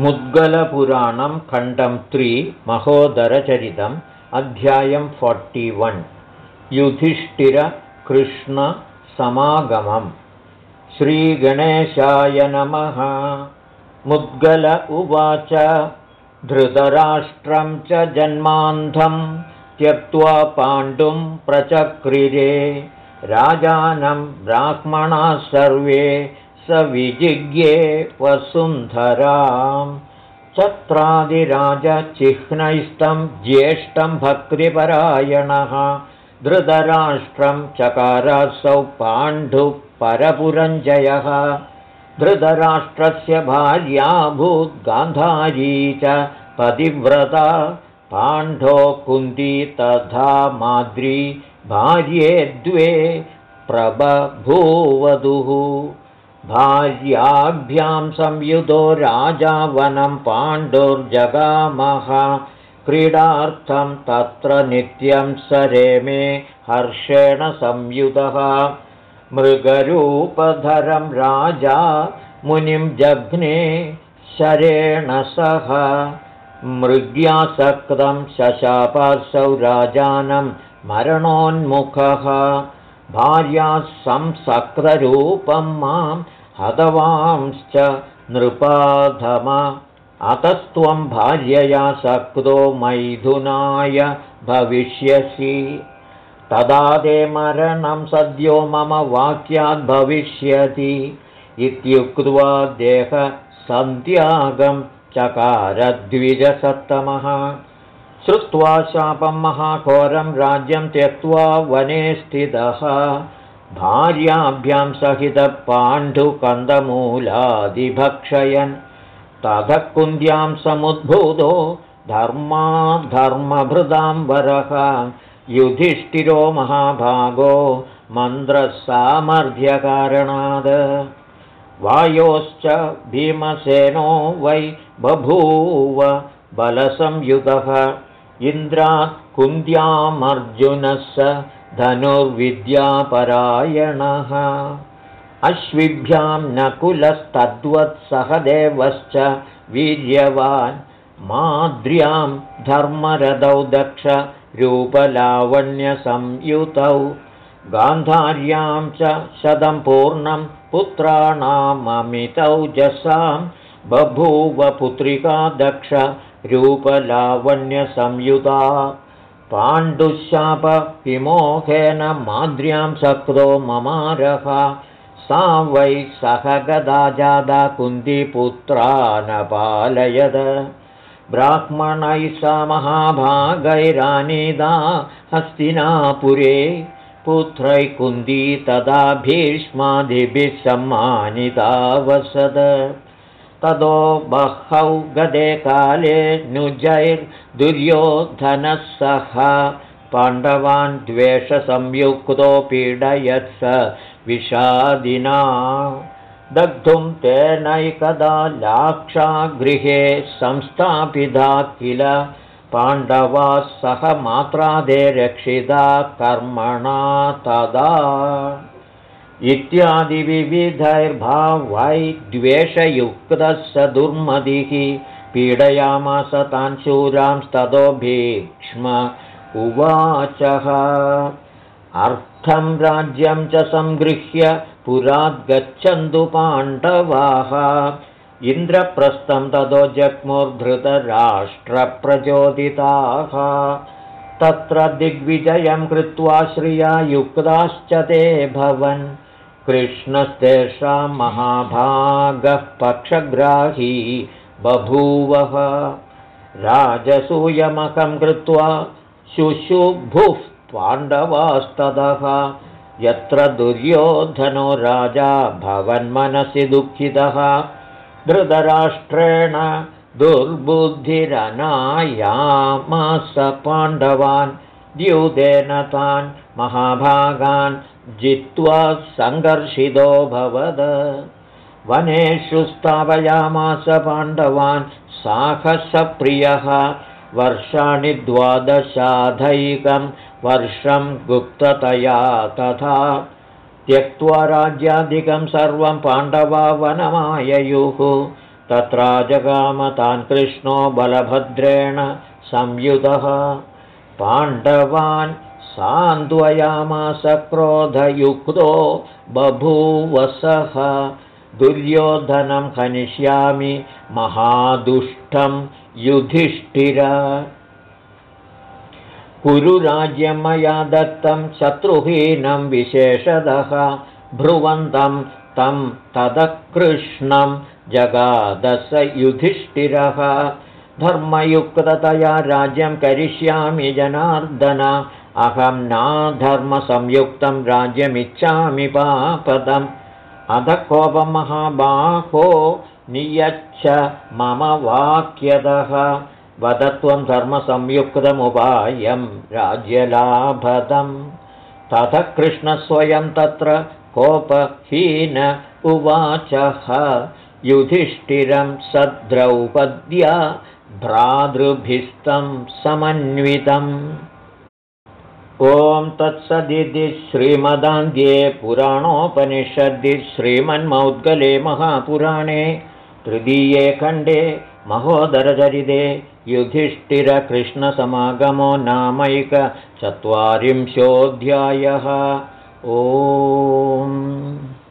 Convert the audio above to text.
मुद्गलपुराणं खण्डं त्रि महोदरचरितम् अध्यायं forty one. युधिष्ठिरकृष्णसमागमम् श्रीगणेशाय नमः। मुद्गल उवाच। धृतराष्ट्रं च जन्मान्धं त्यक्त्वा पाण्डुं प्रचक्रिरे। राजानं ब्राह्मणाः सर्वे विजिज्ञे वसुन्धरां। चत्रादिराजचिह्नैस्तं ज्येष्ठं भक्तिपरायणः। धृतराष्ट्रं चकारसौ पाण्डुपरपुरञ्जयः। धृतराष्ट्रस्य भार्याभूद्गान्धारी च पतिव्रता। पाण्डो कुन्दी तथा माद्री भार्ये द्वे प्रबभूवधुः भार्याभ्यां संयुतो राजा वनं पाण्डुर्जगामः। क्रीडार्थं तत्र नित्यं सरेमे हर्षेण संयुतः मृगरूपधरं राजा मुनिं जघ्ने शरेण सह। मृग्यासक्तं शशापासौ राजानं मरणोन्मुखः। भार्या संसक्तरूपं मां हतवांश्च नृपाधम। अतस्त्वं भार्यया सक्तो मैथुनाय भविष्यसि। तदा ते मरणं सद्यो मम वाक्याद्भविष्यति इत्युक्त्वा देहसन्त्यागं चकारद्विजसत्तमः। श्रुत्वा शापं महाघोरं राज्यं त्यक्त्वा वने स्थितः भार्याभ्यां सहितपाण्डुकन्दमूलादिभक्षयन् ततः कुन्द्यां समुद्भूतो धर्माधर्मभृदां वरः युधिष्ठिरो महाभागो मन्द्रसामर्थ्यकारणाद् वायोश्च भीमसेनो वै बभूव बलसंयुतः इन्द्रात् कुन्द्यामर्जुनः स धनुर्विद्यापरायणः। अश्विभ्यां नकुलस्तद्वत्सहदेवश्च वीर्यवान् माद्र्यां धर्मरथौ दक्ष रूपलावण्यसंयुतौ। गान्धार्यां च शतं पूर्णं पुत्राणाममितौ जसां। बभूवपुत्रिका दक्ष रूपलावण्यसंयुता पाण्डुशापविमोहेन माद्र्यां सक्तो ममारः। सा वै सह गदा जादा कुन्दिपुत्रानपालयद ब्राह्मणैः सा महाभागैरानीदा हस्तिनापुरे। पुत्रैः कुन्दी तदा भीष्मादिभिः सम्मानिता वसद ततो बहौ गदे काले नुजैर्दुर्योधनः सह। पाण्डवान् द्वेषसंयुक्तो पीडयत्स विषादिना। दग्धुं तेनैकदा लाक्षागृहे संस्थापिता किल। पाण्डवाः सह मात्रादे रक्षिता कर्मणा तदा इत्यादिविविधैर्भावै द्वेषयुक्तः स दुर्मदिः पीडयामास तान् शूरांस्ततो भीक्ष्म उवाचः। अर्थं राज्यं च सङ्गृह्य पुराद्गच्छन्तु पाण्डवाः। इन्द्रप्रस्थं ततो जग्मुर्धृतराष्ट्रप्रचोदिताः। तत्र दिग्विजयं कृत्वा श्रिया युक्ताश्च ते भवन् कृष्णस्तेषां महाभागः पक्षग्राही बभूवः। राजसूयमकं कृत्वा शुशुभुः पाण्डवास्ततः यत्र दुर्योधनो राजा भवन्मनसि दुःखितः। धृतराष्ट्रेण दुर्बुद्धिरनायामास पाण्डवान् द्यूतेन तान् महाभागान् जित्वा सङ्घर्षितो भवद। वनेषु स्थापयामास पाण्डवान् साहसप्रियः। वर्षाणि द्वादशाधैकं वर्षं गुप्ततया तथा। त्यक्त्वा राज्यादिकं सर्वं पाण्डवा वनमाययुः। तत्राजगामतान् कृष्णो बलभद्रेण संयुतः। पाण्डवान् सान्द्वयामास क्रोधयुक्तो बभूवसः दुर्योधनं हनिष्यामि महादुष्टं युधिष्ठिर। कुरुराज्यं मया दत्तं शत्रुहीनं विशेषतः भ्रुवन्तं तं तदकृष्णं जगादस युधिष्ठिरः। धर्मयुक्ततया राज्यं करिष्यामि जनार्दन अहं नाधर्मसंयुक्तं राज्यमिच्छामि पापदम्। अध कोपमहाबाहो नियच्छ मम वाक्यतः वदत्वं धर्मसंयुक्तमुपायं राज्यलाभदम्। तथ कृष्णस्वयं तत्र कोपहीन उवाचः। युधिष्ठिरं सद्रौपद्या भ्रातृभिस्तं समन्वितम् ॐ तत्सदिति श्रीमदान्ध्ये पुराणोपनिषद्दि श्रीमन्मौद्गले महापुराणे तृतीये खण्डे महोदरचरिते युधिष्ठिरकृष्णसमागमो नामैकचत्वारिंशोऽध्यायः ओ